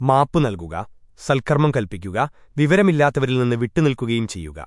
മാപ്പു നൽകുക സൽക്കർമ്മം കൽപ്പിക്കുക വിവരമില്ലാത്തവരിൽ നിന്ന് വിട്ടുനിൽക്കുകയും ചെയ്യുക.